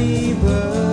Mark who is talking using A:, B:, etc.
A: We were.